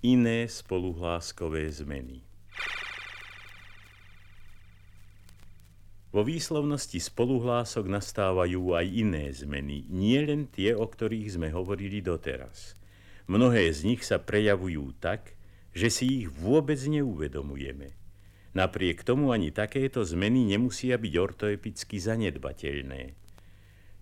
iné spoluhláskové zmeny. Vo výslovnosti spoluhlások nastávajú aj iné zmeny, nie len tie, o ktorých sme hovorili doteraz. Mnohé z nich sa prejavujú tak, že si ich vôbec neuvedomujeme. Napriek tomu ani takéto zmeny nemusia byť ortoepicky zanedbateľné.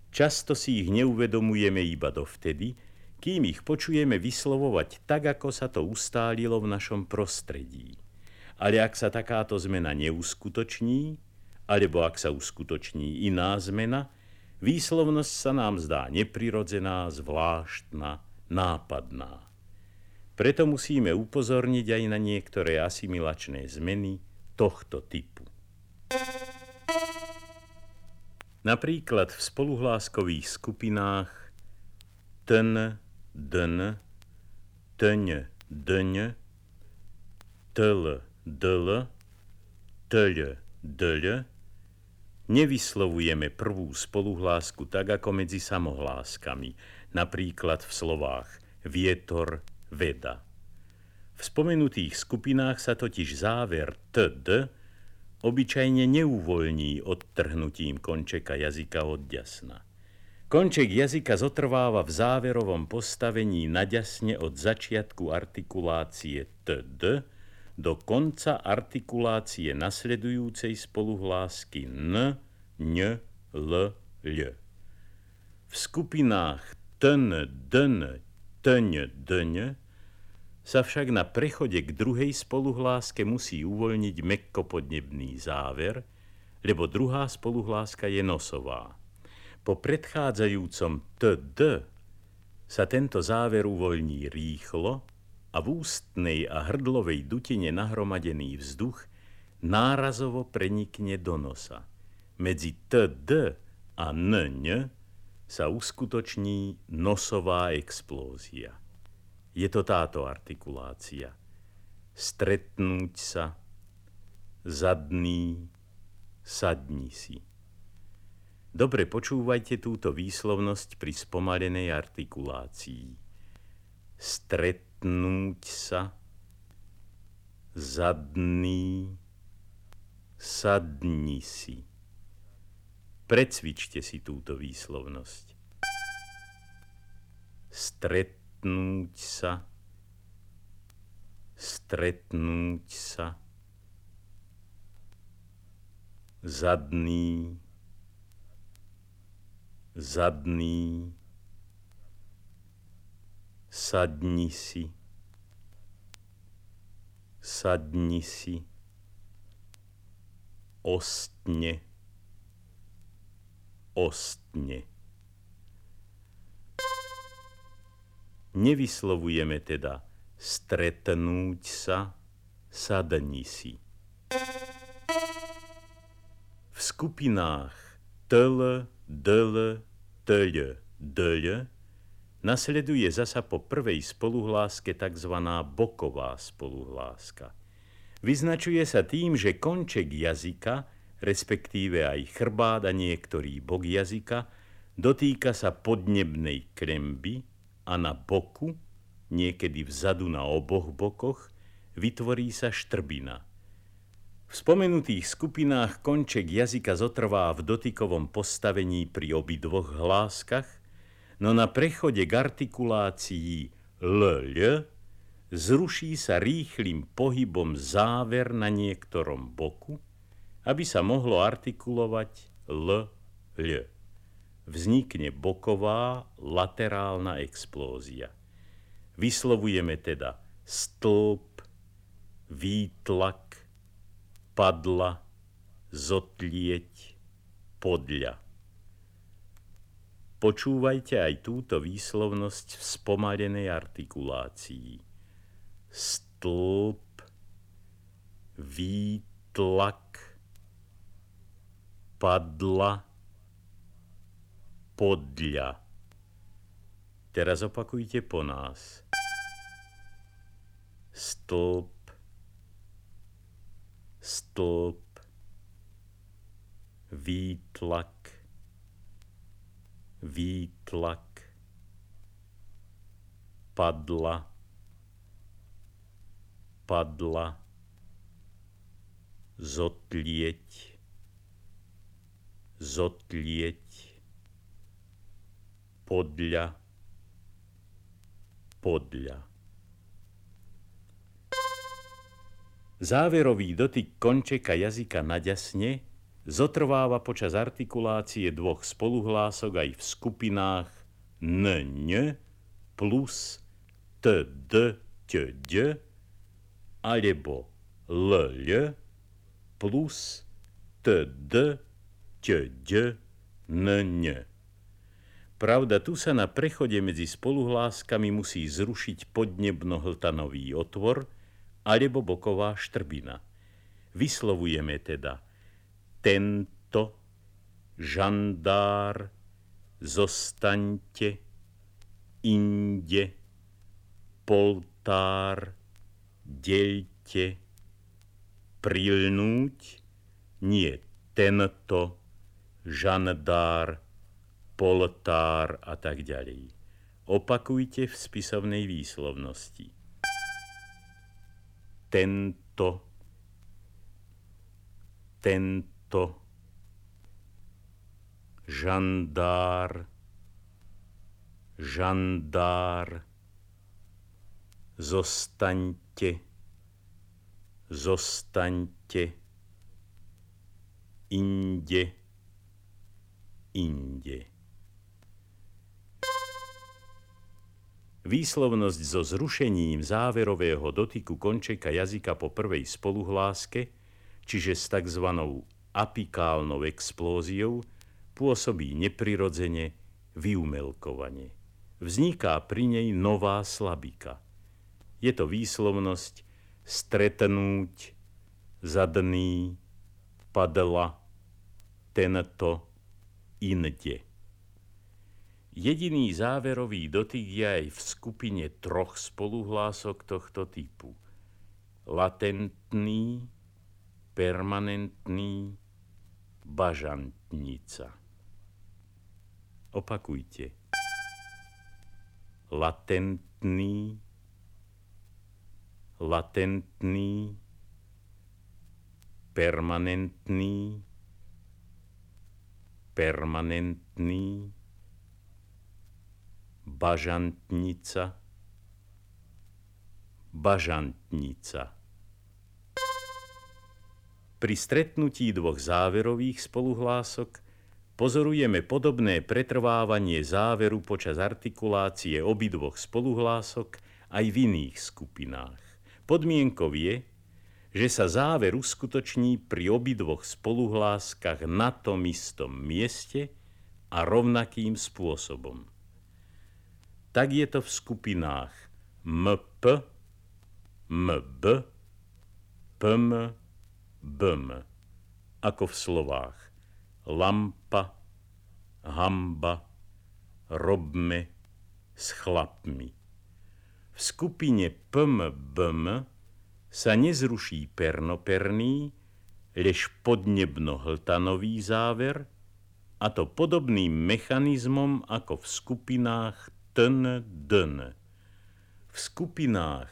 Často si ich neuvedomujeme iba dovtedy, kým ich počujeme vyslovovať tak, ako sa to ustálilo v našom prostredí. Ale ak sa takáto zmena neuskutoční, alebo ak sa uskutoční iná zmena, výslovnosť sa nám zdá neprirodzená, zvláštna, nápadná. Preto musíme upozorniť aj na niektoré asimilačné zmeny tohto typu. Napríklad v spoluhláskových skupinách ten, dn, tň, dň, tl, dl, tľ, dľ, Nevyslovujeme prvú spoluhlásku tak ako medzi samohláskami, napríklad v slovách vietor, veda. V spomenutých skupinách sa totiž záver td obyčajne neuvoľní odtrhnutím končeka jazyka od ďasna. Konček jazyka zotrváva v záverovom postavení naďasne od začiatku artikulácie td do konca artikulácie nasledujúcej spoluhlásky n, ň, l, ľ. V skupinách tn, dn, tň, dň sa však na prechode k druhej spoluhláske musí uvoľniť mekkopodnebný záver, lebo druhá spoluhláska je nosová. Po predchádzajúcom td sa tento záver uvoľní rýchlo, a v ústnej a hrdlovej dutine nahromadený vzduch nárazovo prenikne do nosa. Medzi td a nň sa uskutoční nosová explózia. Je to táto artikulácia. Stretnúť sa, zadný, sadni si. Dobre počúvajte túto výslovnosť pri spomalenej artikulácii. Stretnúť sa, zadný, sadni si. Precvičte si túto výslovnosť. Stretnúť sa, stretnúť sa, zadný, zadný, sadni si, sadni si, ostne, ostne. Nevyslovujeme teda stretnúť sa, sadni si. V skupinách tl, dl, tl, dl Nasleduje zasa po prvej spoluhláske tzv. boková spoluhláska. Vyznačuje sa tým, že konček jazyka, respektíve aj chrbát a niektorý bok jazyka, dotýka sa podnebnej kremby a na boku, niekedy vzadu na oboch bokoch, vytvorí sa štrbina. V spomenutých skupinách konček jazyka zotrvá v dotykovom postavení pri obidvoch hláskach, no na prechode k artikulácii l, zruší sa rýchlým pohybom záver na niektorom boku, aby sa mohlo artikulovať l, l. Vznikne boková laterálna explózia. Vyslovujeme teda stĺp, výtlak, padla, zotlieť, podľa. Počúvajte aj túto výslovnosť v spomalenej artikulácii. Stĺp, výtlak, padla, podľa. Teraz opakujte po nás. Stĺp, stĺp, výtlak, výtlak, padla, padla, zotlieť, zotlieť, podľa, podľa. Záverový dotyk končeka jazyka na ďasne zotrváva počas artikulácie dvoch spoluhlások aj v skupinách n, ň plus t, d, t, d alebo l, l plus t, d, t, d, n. Pravda, tu sa na prechode medzi spoluhláskami musí zrušiť podnebno-hltanový otvor – alebo boková štrbina. Vyslovujeme teda tento, žandár, zostaňte, inde, poltár, delte, prilnúť, nie tento, žandár, poltár a tak ďalej. Opakujte v spisovnej výslovnosti tento, tento žandár, žandár, zostaňte, zostaňte, inde, inde. Výslovnosť so zrušením záverového dotyku končeka jazyka po prvej spoluhláske, čiže s tzv. apikálnou explóziou, pôsobí neprirodzene, vyumelkovane. Vzniká pri nej nová slabika. Je to výslovnosť stretnúť, zadný, padla, tento, inde. Jediný záverový dotyk je aj v skupine troch spoluhlások tohto typu. Latentný, permanentný, bažantnica. Opakujte. Latentný, latentný, permanentný, permanentný, bažantnica, bažantnica. Pri stretnutí dvoch záverových spoluhlások pozorujeme podobné pretrvávanie záveru počas artikulácie obidvoch spoluhlások aj v iných skupinách. Podmienkou je, že sa záver uskutoční pri obidvoch spoluhláskach na tom istom mieste a rovnakým spôsobom tak je to v skupinách MP, MB, PM, BM, ako v slovách lampa, hamba, robme, s chlapmi. V skupine PMBM sa nezruší pernoperný, lež podnebno-hltanový záver, a to podobným mechanizmom ako v skupinách ten, den. V skupinách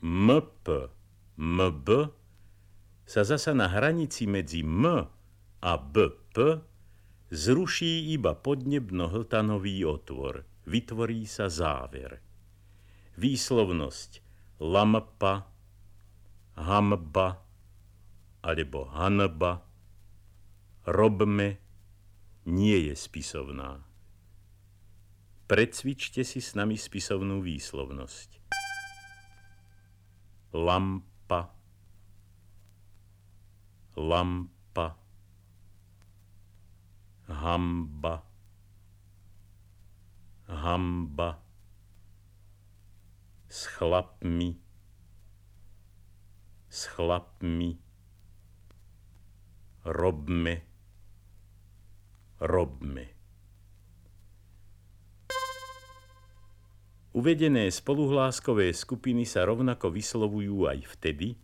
MP, MB sa zasa na hranici medzi M a BP zruší iba podnebno-hltanový otvor. Vytvorí sa záver. Výslovnosť lampa, hamba alebo hanba robme nie je spisovná. Precvičte si s nami spisovnú výslovnosť. Lampa, lampa, hamba, hamba, s chlapmi, s chlapmi, robme, robme. Uvedené spoluhláskové skupiny sa rovnako vyslovujú aj vtedy,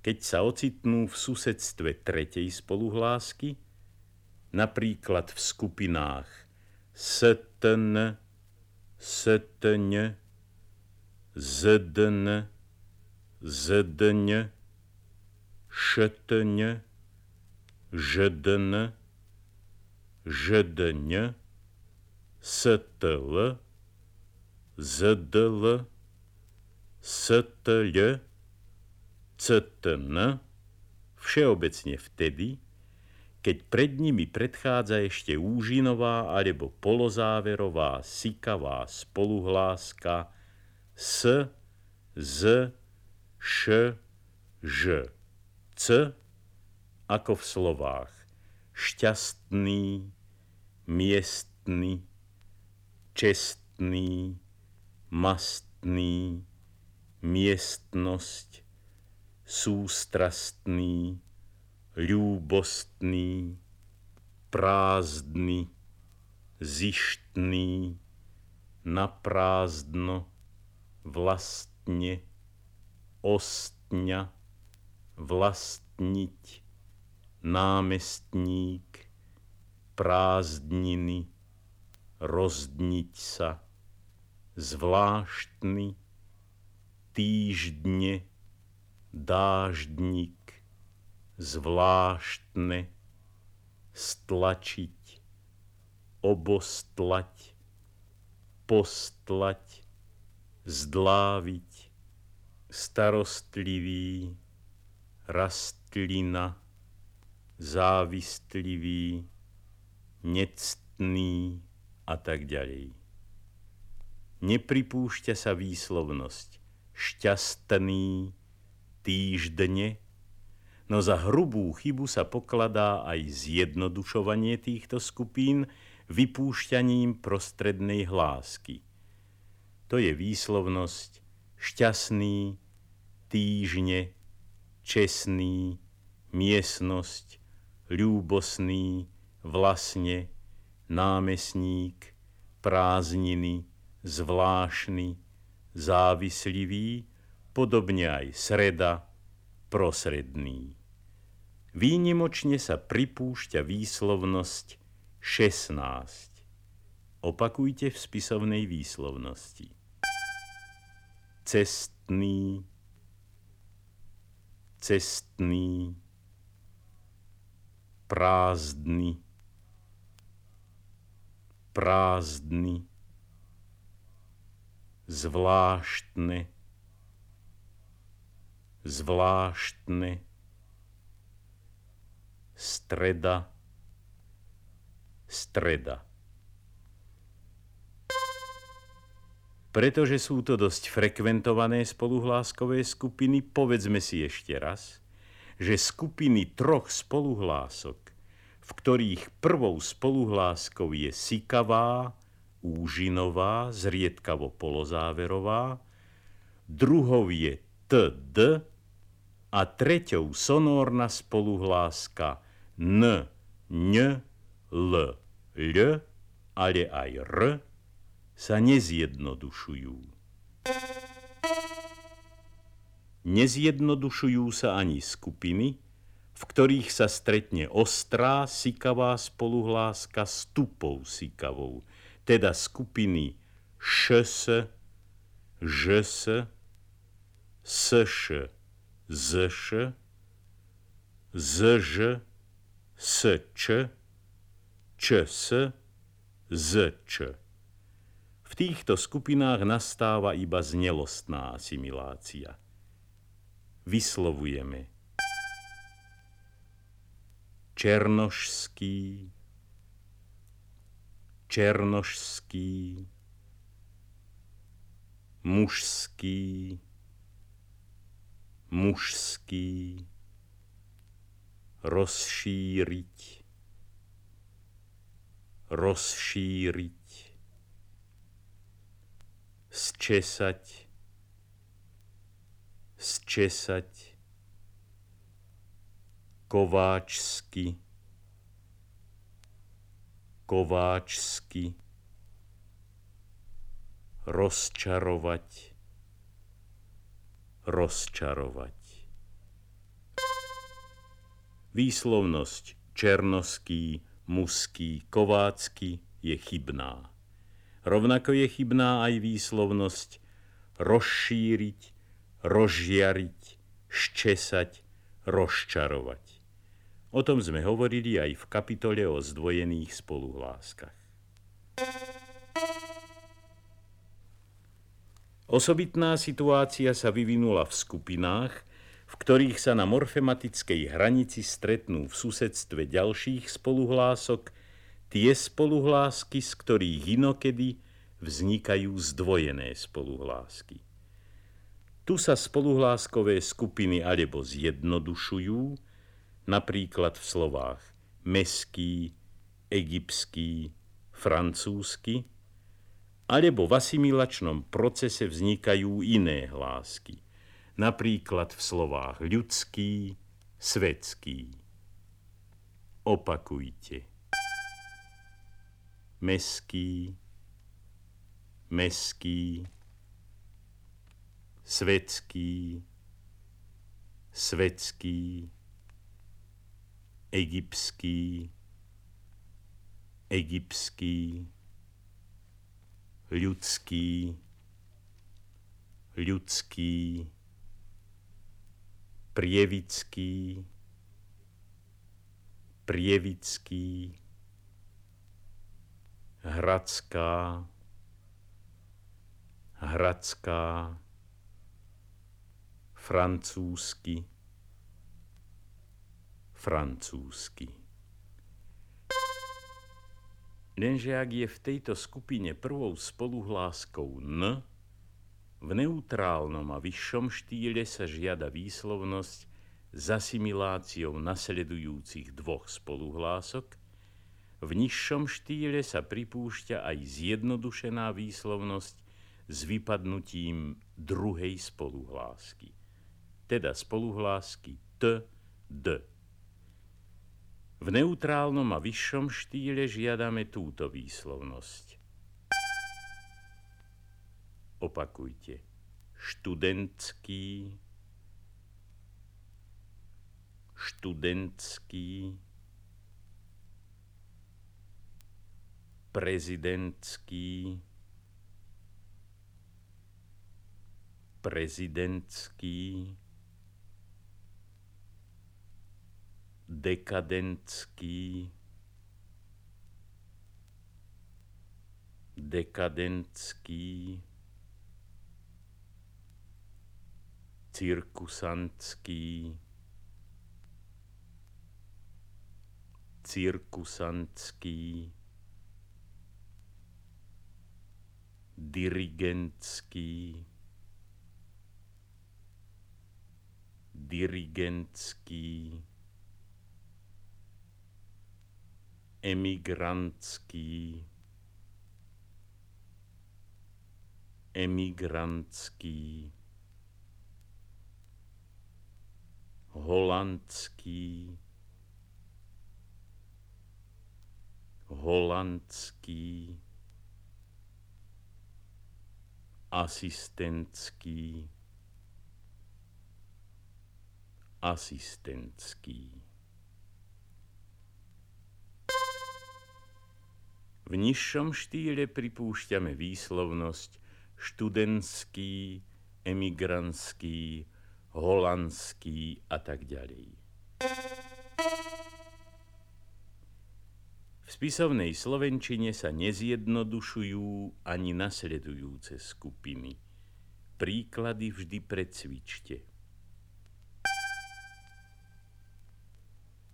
keď sa ocitnú v susedstve tretej spoluhlásky, napríklad v skupinách stn, stň, zdn, zdň, štň, ždn, ždň, stl, zdl, stl, ctn, všeobecne vtedy, keď pred nimi predchádza ešte úžinová alebo polozáverová sikavá spoluhláska s, z, š, ž, c, ako v slovách šťastný, miestný, čestný, mastný, miestnosť, sústrastný, ľúbostný, prázdny, zištný, naprázdno, vlastne, ostňa, vlastniť, námestník, prázdniny, rozdniť sa, zvláštny, týždne, dáždnik, zvláštne, stlačiť, obostlať, postlať, zdláviť, starostlivý, rastlina, závistlivý, nectný a tak ďalej. Nepripúšťa sa výslovnosť šťastný týždne, no za hrubú chybu sa pokladá aj zjednodušovanie týchto skupín vypúšťaním prostrednej hlásky. To je výslovnosť šťastný, týždne, čestný, miestnosť, ľúbosný, vlastne, námestník, prázdniny, zvláštny, závislivý, podobne aj sreda, prosredný. Výnimočne sa pripúšťa výslovnosť 16. Opakujte v spisovnej výslovnosti. Cestný, cestný, prázdny, prázdny, zvláštne, zvláštne, streda, streda. Pretože sú to dosť frekventované spoluhláskové skupiny, povedzme si ešte raz, že skupiny troch spoluhlások, v ktorých prvou spoluhláskou je sikavá, úžinová, zriedkavo polozáverová, druhou je td a treťou sonórna spoluhláska n, ň, l, l, ale aj r, sa nezjednodušujú. Nezjednodušujú sa ani skupiny, v ktorých sa stretne ostrá sikavá spoluhláska s tupou sikavou, teda skupiny šs, žs, sš, zš, zž, sč, čs, zč. V týchto skupinách nastáva iba znelostná asimilácia. Vyslovujeme černošský, černošský, mužský, mužský, rozšíriť, rozšíriť, zčesať, zčesať, kováčsky, kováčsky, rozčarovať, rozčarovať. Výslovnosť černoský, muský, kovácky je chybná. Rovnako je chybná aj výslovnosť rozšíriť, rozžiariť, ščesať, rozčarovať. O tom sme hovorili aj v kapitole o zdvojených spoluhláskach. Osobitná situácia sa vyvinula v skupinách, v ktorých sa na morfematickej hranici stretnú v susedstve ďalších spoluhlások tie spoluhlásky, z ktorých inokedy vznikajú zdvojené spoluhlásky. Tu sa spoluhláskové skupiny alebo zjednodušujú, napríklad v slovách meský, egyptský, francúzsky, alebo v asimilačnom procese vznikajú iné hlásky, napríklad v slovách ľudský, svetský. Opakujte. Meský, meský, svetský, svetský, egyptský, egyptský, ľudský, ľudský, prievický, prievický, hradská, hradská, francúzsky, francúzsky. Lenže ak je v tejto skupine prvou spoluhláskou N, v neutrálnom a vyššom štýle sa žiada výslovnosť s asimiláciou nasledujúcich dvoch spoluhlások, v nižšom štýle sa pripúšťa aj zjednodušená výslovnosť s vypadnutím druhej spoluhlásky, teda spoluhlásky T, D. V neutrálnom a vyššom štýle žiadame túto výslovnosť. Opakujte. Študentský, študentský, prezidentský, prezidentský, dekadentský, dekadentský, cirkusantský, cirkusantský, dirigentský, dirigentský, emigrantský, emigrantský, holandský, holandský, asistentský, asistentský. V nižšom štýle pripúšťame výslovnosť študentský, emigrantský, holandský a tak ďalej. V spisovnej slovenčine sa nezjednodušujú ani nasledujúce skupiny. Príklady vždy precvičte.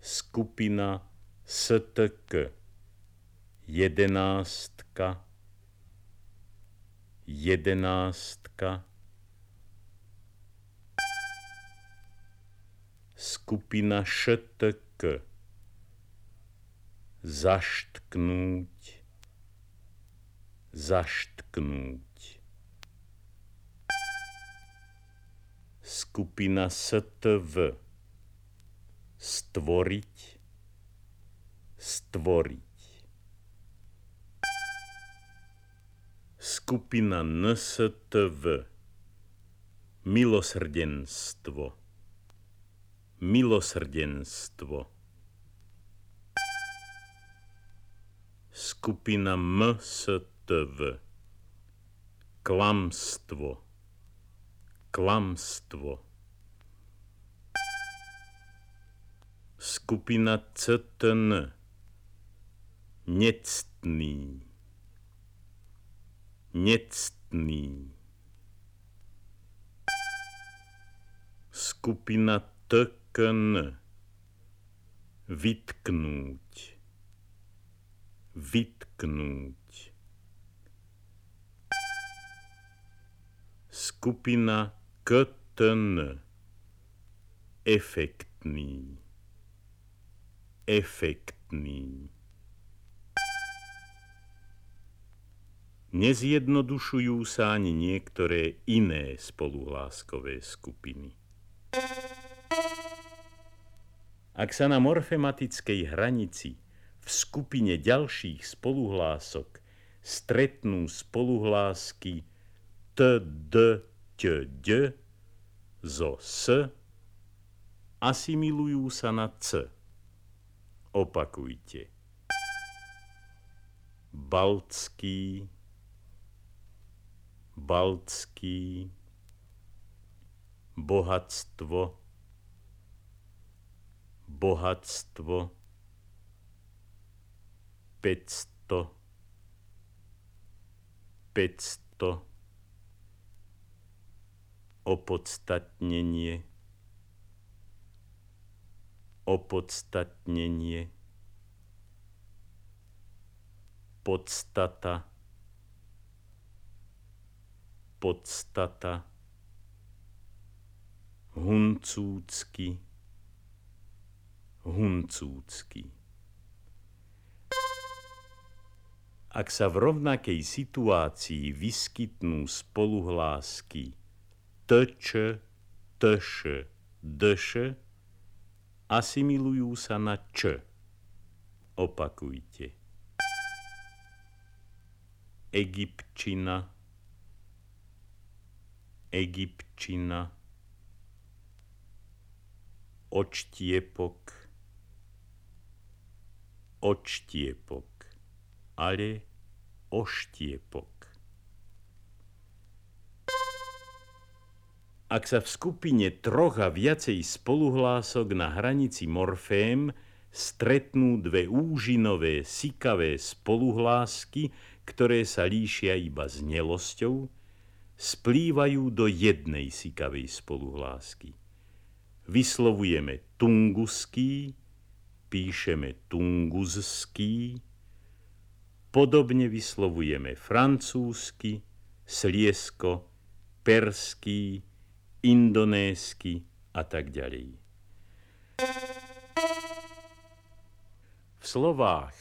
Skupina STK jedenáctka, jedenáctka, skupina ŠTK, zaštknúť, zaštknúť. Skupina STV, stvoriť, stvoriť. Skupina NSTV Milosrdenstvo. Milosrdenstvo. Skupina MSTV Klamstvo. Klamstvo. Skupina CTN nectný, nectný. Skupina TKN vytknúť, vytknúť. Skupina KTN efektný, efektný. Nezjednodušujú sa ani niektoré iné spoluhláskové skupiny. Ak sa na morfematickej hranici v skupine ďalších spoluhlások stretnú spoluhlásky t, d, t, d zo s, asimilujú sa na c. Opakujte. Baltský, baltský, bohatstvo, bohatstvo, 500, 500, opodstatnenie, opodstatnenie, podstata, podstata, huncúcky, huncúcky. Ak sa v rovnakej situácii vyskytnú spoluhlásky tč, tš, dš, asimilujú sa na č. Opakujte. Egypčina, Egypčina, očtiepok, očtiepok, ale oštiepok. Ak sa v skupine troch a viacej spoluhlások na hranici morfém stretnú dve úžinové, sikavé spoluhlásky, ktoré sa líšia iba znelosťou, splývajú do jednej sikavej spoluhlásky. Vyslovujeme tunguský, píšeme tunguzský, podobne vyslovujeme francúzsky, sliesko, perský, indonésky a tak ďalej. V slovách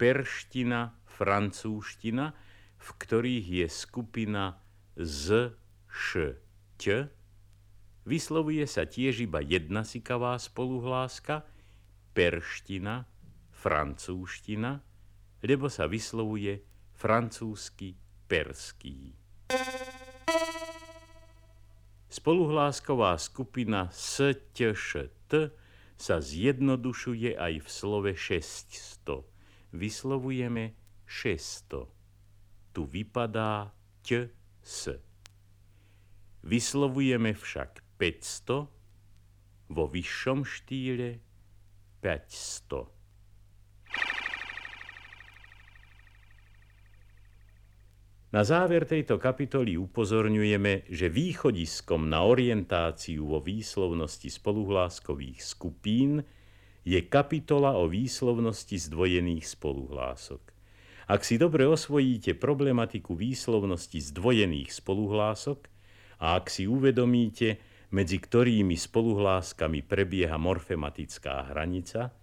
perština, francúzština, v ktorých je skupina z, š, ť, Vyslovuje sa tiež iba jedna sikavá spoluhláska, perština, francúzština, lebo sa vyslovuje francúzsky perský. Spoluhlásková skupina STŠT sa zjednodušuje aj v slove 600. Vyslovujeme 600. Tu vypadá ť s. Vyslovujeme však 500, vo vyššom štýle 500. Na záver tejto kapitoly upozorňujeme, že východiskom na orientáciu vo výslovnosti spoluhláskových skupín je kapitola o výslovnosti zdvojených spoluhlások. Ak si dobre osvojíte problematiku výslovnosti zdvojených spoluhlások a ak si uvedomíte, medzi ktorými spoluhláskami prebieha morfematická hranica,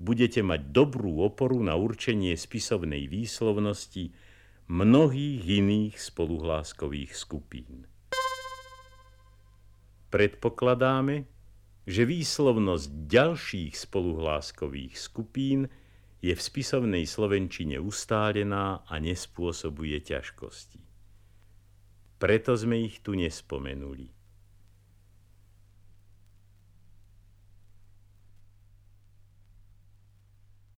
budete mať dobrú oporu na určenie spisovnej výslovnosti mnohých iných spoluhláskových skupín. Predpokladáme, že výslovnosť ďalších spoluhláskových skupín je v spisovnej slovenčine ustálená a nespôsobuje ťažkosti. Preto sme ich tu nespomenuli.